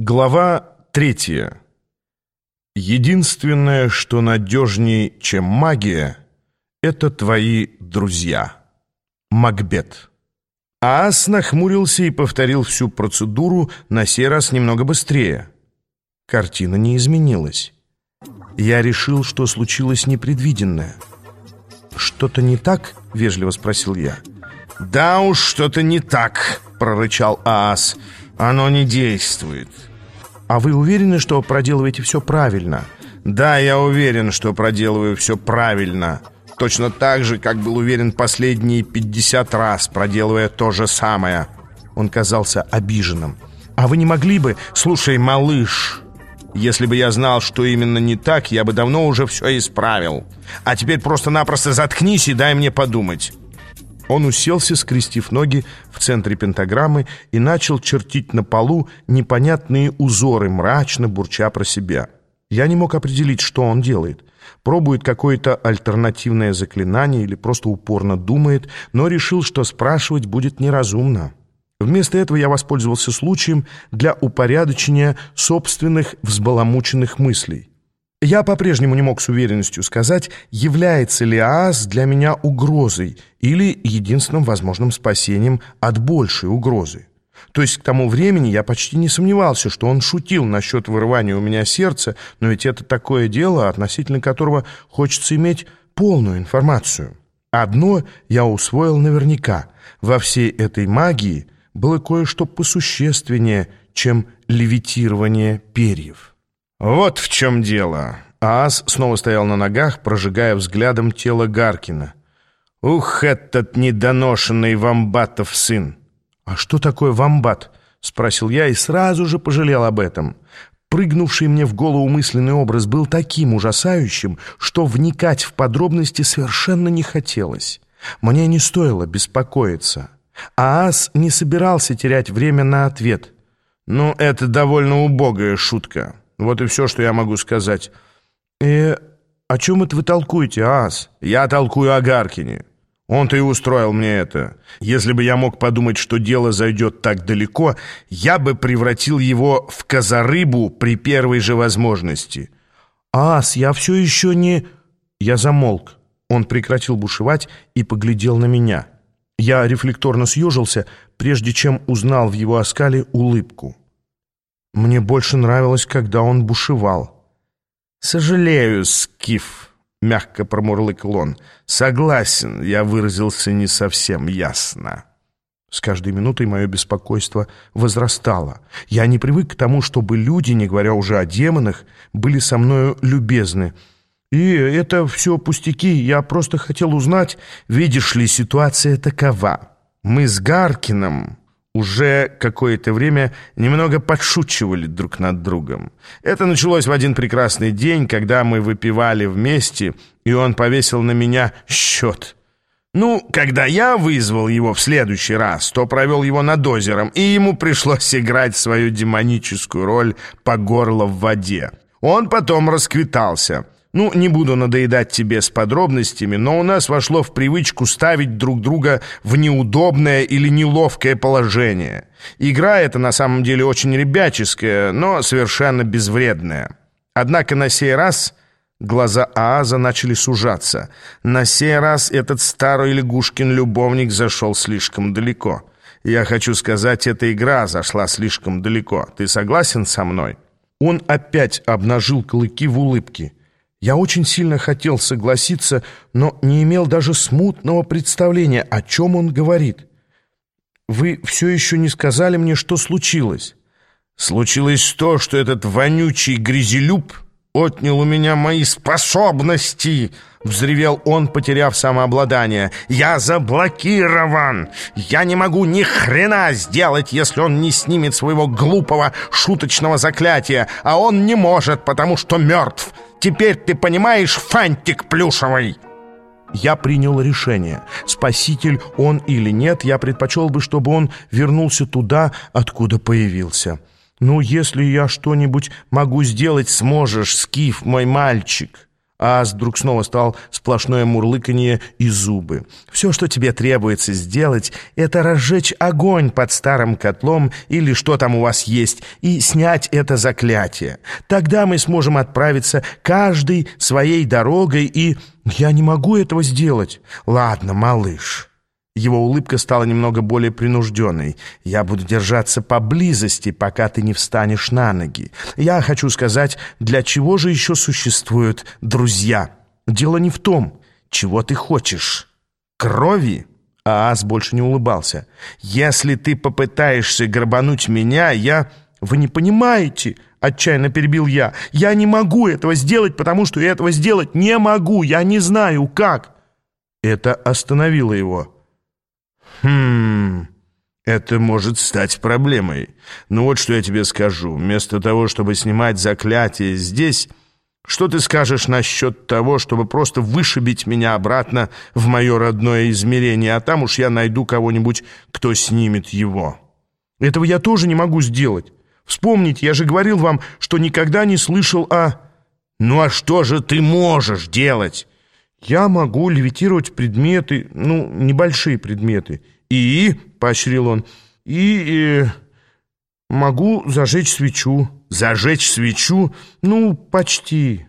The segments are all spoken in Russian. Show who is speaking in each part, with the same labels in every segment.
Speaker 1: Глава третья. Единственное, что надежнее, чем магия, это твои друзья. Макбет. Аас нахмурился и повторил всю процедуру, на сей раз немного быстрее. Картина не изменилась. Я решил, что случилось непредвиденное. «Что-то не так?» — вежливо спросил я.
Speaker 2: «Да уж, что-то не так», — прорычал Аас. «Оно не действует».
Speaker 1: «А вы уверены, что проделываете все правильно?»
Speaker 2: «Да, я уверен, что проделываю все правильно. Точно так же, как был уверен последние 50 раз, проделывая то же самое».
Speaker 1: Он казался обиженным. «А вы не могли бы...»
Speaker 2: «Слушай, малыш, если бы я знал, что именно не так, я бы давно уже все исправил. А теперь просто-напросто заткнись и дай мне подумать».
Speaker 1: Он уселся, скрестив ноги в центре пентаграммы и начал чертить на полу непонятные узоры, мрачно бурча про себя. Я не мог определить, что он делает. Пробует какое-то альтернативное заклинание или просто упорно думает, но решил, что спрашивать будет неразумно. Вместо этого я воспользовался случаем для упорядочения собственных взбаламученных мыслей. Я по-прежнему не мог с уверенностью сказать, является ли ААС для меня угрозой или единственным возможным спасением от большей угрозы. То есть к тому времени я почти не сомневался, что он шутил насчет вырывания у меня сердца, но ведь это такое дело, относительно которого хочется иметь полную информацию. Одно я усвоил наверняка. Во всей этой магии было кое-что посущественнее, чем левитирование перьев.
Speaker 2: «Вот в чем дело!» Аас снова стоял на ногах, прожигая взглядом тело Гаркина. «Ух, этот недоношенный вамбатов сын!»
Speaker 1: «А что такое вамбат?» — спросил я и сразу же пожалел об этом. Прыгнувший мне в голову мысленный образ был таким ужасающим, что вникать в подробности совершенно не хотелось. Мне не стоило беспокоиться. Аас не собирался терять время на ответ.
Speaker 2: «Ну, это довольно убогая шутка». Вот и все, что я могу сказать.
Speaker 1: Э, о чем это вы толкуете, Ас?
Speaker 2: Я толкую о Гаркине. Он-то и устроил мне это. Если бы я мог подумать, что дело зайдет так далеко, я бы превратил его в козарыбу при первой же возможности.
Speaker 1: Ас, я все еще не... Я замолк. Он прекратил бушевать и поглядел на меня. Я рефлекторно съежился, прежде чем узнал в его оскале улыбку. Мне больше нравилось, когда он бушевал.
Speaker 2: «Сожалею, Скиф», — мягко промурлыкал он. «Согласен, я выразился не совсем ясно».
Speaker 1: С каждой минутой мое беспокойство возрастало. Я не привык к тому, чтобы люди, не говоря уже о демонах, были со мною любезны. И это все пустяки, я просто хотел узнать, видишь ли, ситуация такова. Мы с Гаркином уже какое-то время немного подшучивали друг над другом. Это началось в один прекрасный день, когда мы выпивали вместе, и он повесил на меня счет. Ну, когда я вызвал его в следующий раз, то провел его над озером, и ему пришлось играть свою демоническую роль по горло в воде. Он потом расквитался — ну, не буду надоедать тебе с подробностями, но у нас вошло в привычку ставить друг друга в неудобное или неловкое положение. Игра эта на самом деле очень ребяческая, но совершенно безвредная. Однако на сей раз глаза Ааза начали сужаться. На сей раз этот старый лягушкин-любовник зашел слишком далеко. Я хочу сказать, эта игра зашла слишком далеко. Ты согласен со мной? Он опять обнажил клыки в улыбке. Я очень сильно хотел согласиться, но не имел даже смутного представления, о чем он говорит. Вы все еще не сказали мне, что случилось.
Speaker 2: Случилось то, что этот вонючий грязелюб отнял у меня мои способности!» — взревел он, потеряв самообладание. «Я заблокирован! Я не могу ни хрена сделать, если он не снимет своего глупого шуточного заклятия, а он не может, потому что мертв! Теперь ты понимаешь, фантик плюшевый!»
Speaker 1: Я принял решение. Спаситель он или нет, я предпочел бы, чтобы он вернулся туда, откуда появился. «Ну, если я что-нибудь могу сделать, сможешь, Скиф, мой мальчик». Аас вдруг снова стал сплошное мурлыканье и зубы. «Все, что тебе требуется сделать, это разжечь огонь под старым котлом или что там у вас есть, и снять это заклятие. Тогда мы сможем отправиться каждый своей дорогой и...» «Я не могу этого сделать». «Ладно, малыш». Его улыбка стала немного более принужденной. «Я буду держаться поблизости, пока ты не встанешь на ноги. Я хочу сказать, для чего же еще существуют друзья? Дело не в том, чего ты хочешь. Крови?» Аас больше не улыбался. «Если ты попытаешься грабануть меня, я...» «Вы не понимаете?» — отчаянно перебил я. «Я не могу этого сделать, потому что я этого сделать не могу. Я не знаю, как». Это остановило его.
Speaker 2: «Хм, это может стать проблемой. Ну вот что я тебе скажу. Вместо того, чтобы снимать заклятие здесь, что ты скажешь насчет того, чтобы просто вышибить меня обратно в мое родное измерение, а там уж я найду кого-нибудь, кто снимет его?»
Speaker 1: «Этого я тоже не могу сделать. Вспомните, я же говорил вам, что никогда не слышал о...»
Speaker 2: «Ну а что же ты можешь делать?»
Speaker 1: «Я могу левитировать предметы, ну, небольшие предметы».
Speaker 2: «И?»
Speaker 1: — поощрил он. «И э, могу зажечь свечу».
Speaker 2: «Зажечь свечу?»
Speaker 1: «Ну, почти».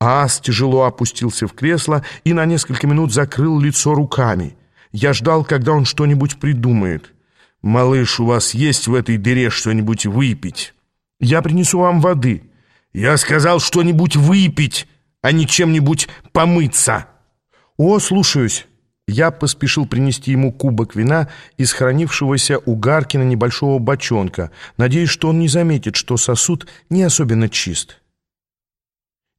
Speaker 1: Ас тяжело опустился в кресло и на несколько минут закрыл лицо руками. Я ждал, когда он что-нибудь придумает.
Speaker 2: «Малыш, у вас есть в этой дыре что-нибудь выпить?»
Speaker 1: «Я принесу вам воды».
Speaker 2: «Я сказал что-нибудь выпить, а не чем-нибудь помыться».
Speaker 1: «О, слушаюсь». Я поспешил принести ему кубок вина из хранившегося у Гаркина небольшого бочонка, надеясь, что он не заметит, что сосуд не особенно чист.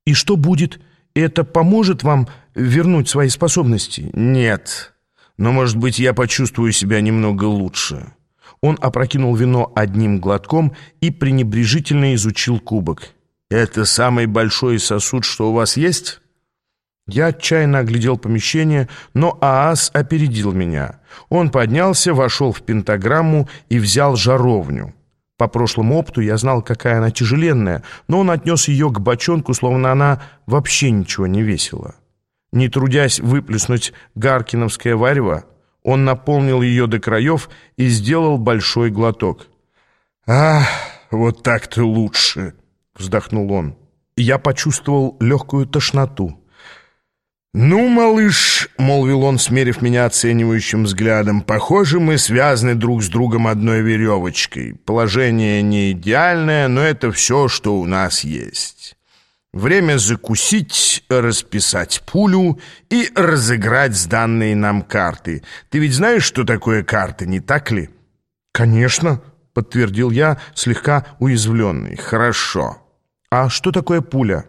Speaker 1: «И что будет? Это поможет вам вернуть свои способности?»
Speaker 2: «Нет, но, может быть, я почувствую себя немного лучше».
Speaker 1: Он опрокинул вино одним глотком и пренебрежительно изучил кубок.
Speaker 2: «Это самый большой сосуд, что у вас есть?»
Speaker 1: Я отчаянно оглядел помещение, но Аас опередил меня. Он поднялся, вошел в пентаграмму и взял жаровню. По прошлому опыту я знал, какая она тяжеленная, но он отнес ее к бочонку, словно она вообще ничего не весила. Не трудясь выплеснуть гаркиновское варево, он наполнил ее до краев и сделал большой глоток.
Speaker 2: «Ах, вот так-то лучше!» — вздохнул он.
Speaker 1: Я почувствовал легкую тошноту.
Speaker 2: «Ну, малыш», — молвил он, смерив меня оценивающим взглядом, «похоже, мы связаны друг с другом одной веревочкой. Положение не идеальное, но это все, что у нас есть. Время закусить, расписать пулю и разыграть сданные нам карты. Ты ведь знаешь, что такое карты, не так ли?»
Speaker 1: «Конечно», — подтвердил я, слегка уязвленный.
Speaker 2: «Хорошо.
Speaker 1: А что такое пуля?»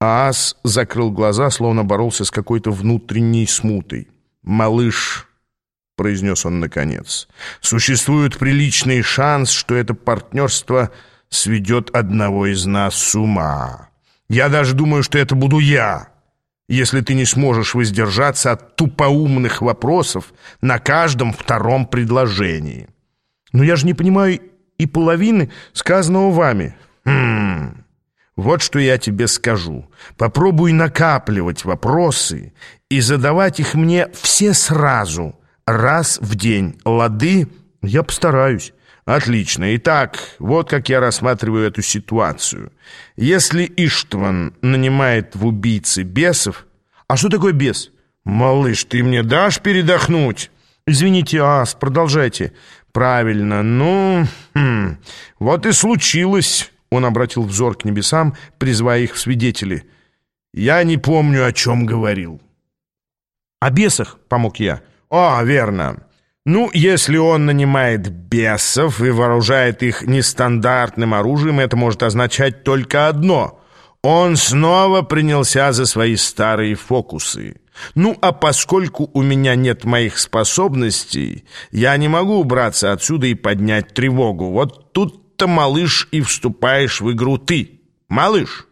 Speaker 2: Аас закрыл глаза, словно боролся с какой-то внутренней смутой. «Малыш», — произнес он наконец, — «существует приличный шанс, что это партнерство сведет одного из нас с ума. Я даже думаю, что это буду я, если ты не сможешь воздержаться от тупоумных вопросов на каждом втором предложении».
Speaker 1: «Но я же не понимаю и половины сказанного вами».
Speaker 2: «Хм...» Вот что я тебе скажу. Попробуй накапливать вопросы и задавать их мне все сразу, раз в день. Лады?
Speaker 1: Я постараюсь.
Speaker 2: Отлично. Итак, вот как я рассматриваю эту ситуацию. Если Иштван нанимает в убийцы бесов...
Speaker 1: А что такое бес?
Speaker 2: Малыш, ты мне дашь передохнуть?
Speaker 1: Извините, Ас, продолжайте.
Speaker 2: Правильно. Ну, хм, вот и случилось... Он обратил взор к небесам, призывая их в свидетели. «Я не помню, о чем говорил».
Speaker 1: «О бесах», — помог я.
Speaker 2: «О, верно. Ну, если он нанимает бесов и вооружает их нестандартным оружием, это может означать только одно. Он снова принялся за свои старые фокусы. Ну, а поскольку у меня нет моих способностей, я не могу убраться отсюда и поднять тревогу. Вот тут тут малыш, и вступаешь в игру ты. Малыш!»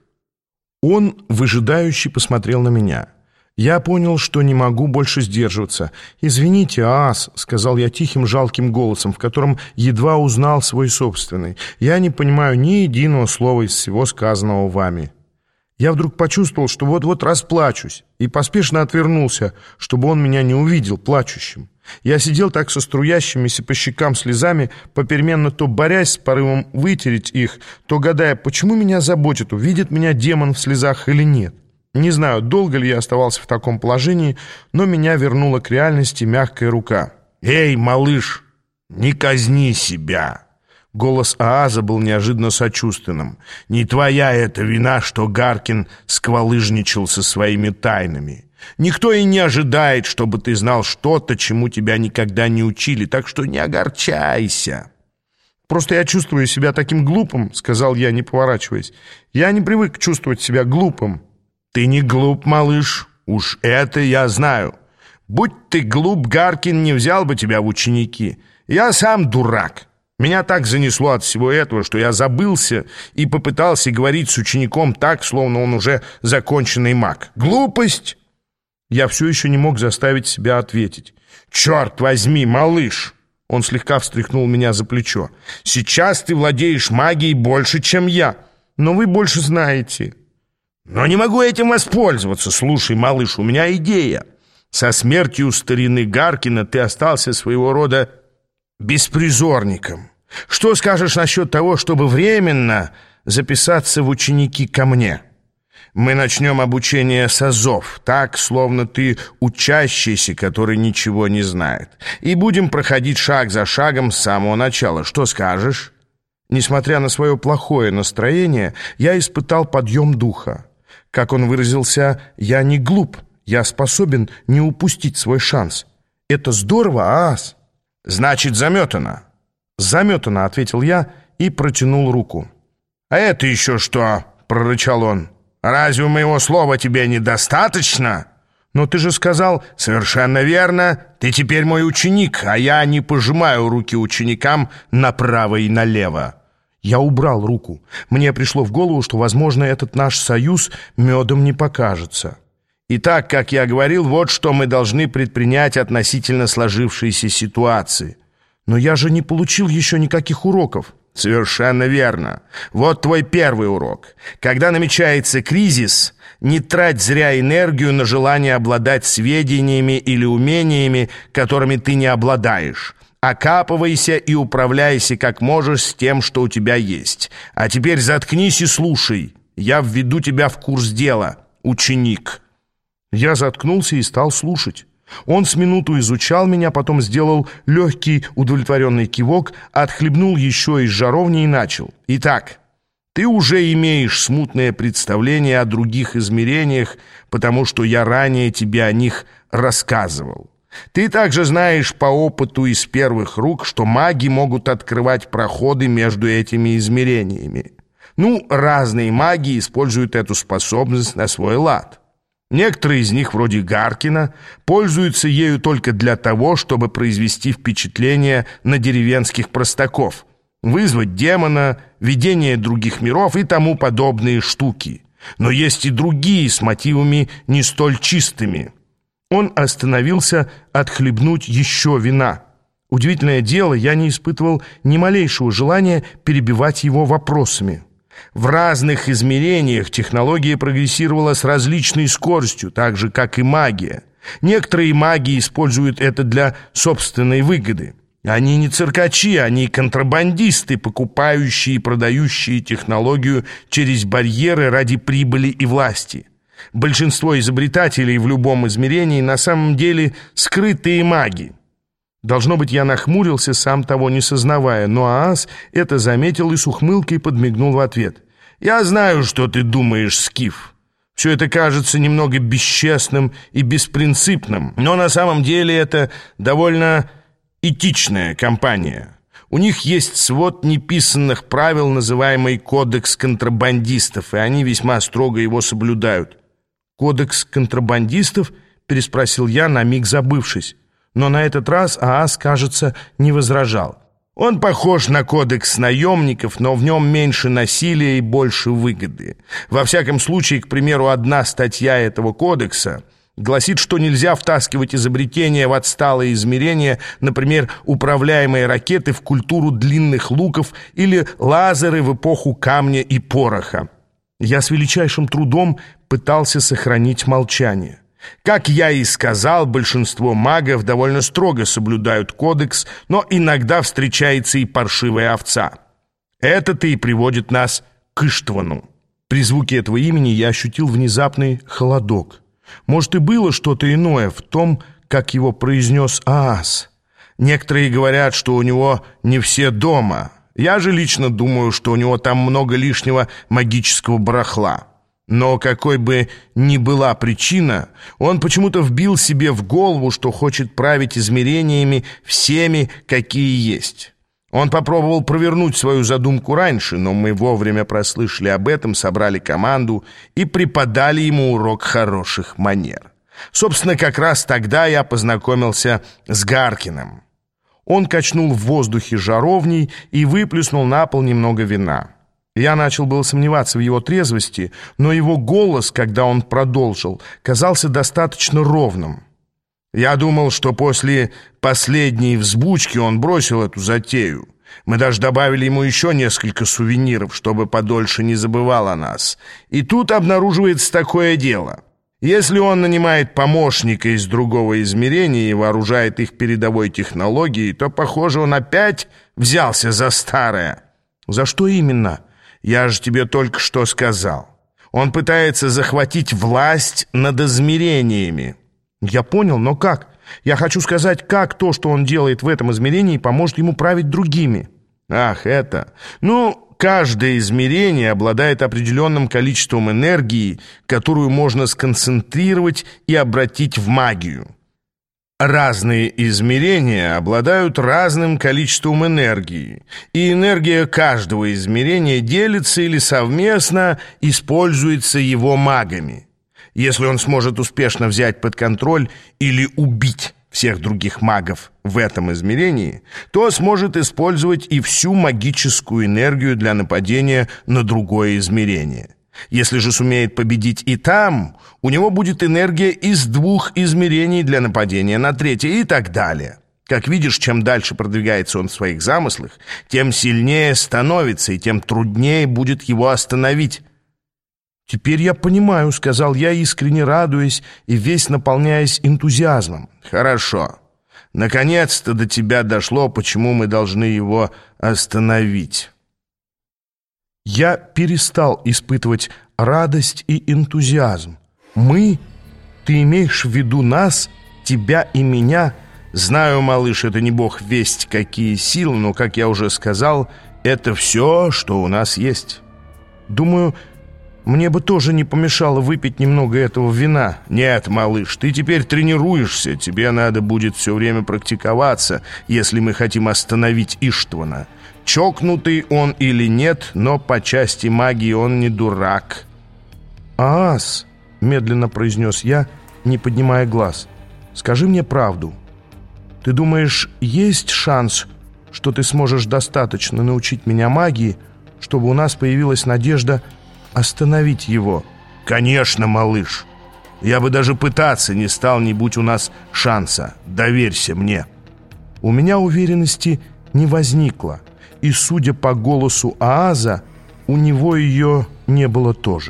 Speaker 1: Он выжидающе посмотрел на меня. Я понял, что не могу больше сдерживаться. «Извините, ас», — сказал я тихим жалким голосом, в котором едва узнал свой собственный. «Я не понимаю ни единого слова из всего сказанного вами». Я вдруг почувствовал, что вот-вот расплачусь, и поспешно отвернулся, чтобы он меня не увидел плачущим. Я сидел так со струящимися по щекам слезами, попеременно то борясь с порывом вытереть их, то гадая, почему меня заботит, увидит меня демон в слезах или нет. Не знаю, долго ли я оставался в таком положении, но меня вернула к реальности мягкая рука.
Speaker 2: «Эй, малыш, не казни себя!»
Speaker 1: Голос Ааза был неожиданно сочувственным. «Не твоя это вина, что Гаркин сквалыжничал со своими тайнами. Никто и не ожидает, чтобы ты знал что-то, чему тебя никогда не учили, так что не огорчайся». «Просто я чувствую себя таким глупым», — сказал я, не поворачиваясь. «Я не привык чувствовать себя глупым».
Speaker 2: «Ты не глуп, малыш, уж это я знаю. Будь ты глуп, Гаркин не взял бы тебя в ученики. Я сам дурак». Меня так занесло от всего этого, что я забылся и попытался говорить с учеником так, словно он уже законченный маг. Глупость! Я все еще не мог заставить себя ответить. «Черт возьми, малыш!» Он слегка встряхнул меня за плечо. «Сейчас ты владеешь магией больше, чем я, но вы больше знаете». «Но не могу этим воспользоваться. Слушай, малыш, у меня идея. Со смертью старины Гаркина ты остался своего рода беспризорником. Что скажешь насчет того, чтобы временно записаться в ученики ко мне? Мы начнем обучение с азов, так, словно ты учащийся, который ничего не знает. И будем проходить шаг за шагом с самого начала. Что скажешь?»
Speaker 1: Несмотря на свое плохое настроение, я испытал подъем духа. Как он выразился, «я не глуп, я способен не упустить свой шанс». Это здорово, ас!
Speaker 2: «Значит, заметано».
Speaker 1: «Заметано», — ответил я и протянул руку.
Speaker 2: «А это еще что?» — прорычал он. «Разве моего слова тебе недостаточно?»
Speaker 1: «Но ты же сказал...»
Speaker 2: «Совершенно верно. Ты теперь мой ученик, а я не пожимаю руки ученикам направо и налево».
Speaker 1: Я убрал руку. Мне пришло в голову, что, возможно, этот наш союз медом не покажется.
Speaker 2: Итак, как я говорил, вот что мы должны предпринять относительно сложившейся ситуации.
Speaker 1: Но я же не получил еще никаких уроков.
Speaker 2: Совершенно верно. Вот твой первый урок. Когда намечается кризис, не трать зря энергию на желание обладать сведениями или умениями, которыми ты не обладаешь. Окапывайся и управляйся как можешь с тем, что у тебя есть. А теперь заткнись и слушай. Я введу тебя в курс дела, ученик».
Speaker 1: Я заткнулся и стал слушать. Он с минуту изучал меня, потом сделал легкий удовлетворенный кивок, отхлебнул еще из жаровни и начал. «Итак, ты уже имеешь смутное представление о других измерениях, потому что я ранее тебе о них рассказывал. Ты также знаешь по опыту из первых рук, что маги могут открывать проходы между этими измерениями. Ну, разные маги используют эту способность на свой лад». Некоторые из них, вроде Гаркина, пользуются ею только для того, чтобы произвести впечатление на деревенских простаков, вызвать демона, видение других миров и тому подобные штуки. Но есть и другие с мотивами не столь чистыми. Он остановился отхлебнуть еще вина. Удивительное дело, я не испытывал ни малейшего желания перебивать его вопросами. В разных измерениях технология прогрессировала с различной скоростью, так же, как и магия. Некоторые маги используют это для собственной выгоды. Они не циркачи, они контрабандисты, покупающие и продающие технологию через барьеры ради прибыли и власти. Большинство изобретателей в любом измерении на самом деле скрытые маги. Должно быть, я нахмурился, сам того не сознавая, но Аас это заметил и с ухмылкой подмигнул в ответ. «Я знаю, что ты думаешь, Скиф. Все это кажется немного бесчестным и беспринципным, но на самом деле это довольно этичная компания». У них есть свод неписанных правил, называемый «Кодекс контрабандистов», и они весьма строго его соблюдают. «Кодекс контрабандистов?» — переспросил я, на миг забывшись но на этот раз ААС, кажется, не возражал. Он похож на кодекс наемников, но в нем меньше насилия и больше выгоды. Во всяком случае, к примеру, одна статья этого кодекса гласит, что нельзя втаскивать изобретения в отсталые измерения, например, управляемые ракеты в культуру длинных луков или лазеры в эпоху камня и пороха. Я с величайшим трудом пытался сохранить молчание. Как я и сказал, большинство магов довольно строго соблюдают кодекс, но иногда встречается и паршивая овца. Это-то и приводит нас к Иштвану. При звуке этого имени я ощутил внезапный холодок. Может, и было что-то иное в том, как его произнес Аас. Некоторые говорят, что у него не все дома. Я же лично думаю, что у него там много лишнего магического барахла. Но какой бы ни была причина, он почему-то вбил себе в голову, что хочет править измерениями всеми, какие есть. Он попробовал провернуть свою задумку раньше, но мы вовремя прослышали об этом, собрали команду и преподали ему урок хороших манер. Собственно, как раз тогда я познакомился с Гаркиным. Он качнул в воздухе жаровней и выплеснул на пол немного вина. Я начал было сомневаться в его трезвости, но его голос, когда он продолжил, казался достаточно ровным. Я думал, что после последней взбучки он бросил эту затею. Мы даже добавили ему еще несколько сувениров, чтобы подольше не забывал о нас. И тут обнаруживается такое дело — если он нанимает помощника из другого измерения и вооружает их передовой технологией, то, похоже, он опять взялся за старое. За что именно? Я же тебе только что сказал. Он пытается захватить власть над измерениями. Я понял, но как? Я хочу сказать, как то, что он делает в этом измерении, поможет ему править другими. Ах, это... Ну, каждое измерение обладает определенным количеством энергии, которую можно сконцентрировать и обратить в магию. Разные измерения обладают разным количеством энергии, и энергия каждого измерения делится или совместно используется его магами. Если он сможет успешно взять под контроль или убить всех других магов в этом измерении, то сможет использовать и всю магическую энергию для нападения на другое измерение. Если же сумеет победить и там, у него будет энергия из двух измерений для нападения на третье и так далее. Как видишь, чем дальше продвигается он в своих замыслах, тем сильнее становится и тем труднее будет его остановить. «Теперь я понимаю», — сказал я, искренне радуясь и весь наполняясь энтузиазмом. «Хорошо. Наконец-то до тебя дошло, почему мы должны его остановить». Я перестал испытывать радость и энтузиазм. «Мы? Ты имеешь в виду нас, тебя и меня?» «Знаю, малыш, это не бог весть какие силы, но, как я уже сказал, это все, что у нас есть». «Думаю, мне бы тоже не помешало выпить немного этого вина. Нет, малыш, ты теперь тренируешься. Тебе надо будет все время практиковаться, если мы хотим остановить Иштвана. Чокнутый он или нет, но по части магии он не дурак. «Аас», — медленно произнес я, не поднимая глаз, — «скажи мне правду. Ты думаешь, есть шанс, что ты сможешь достаточно научить меня магии, чтобы у нас появилась надежда — остановить его. «Конечно, малыш. Я бы даже пытаться не стал, не будь у нас шанса. Доверься мне». У меня уверенности не возникло, и, судя по голосу Ааза, у него ее не было тоже.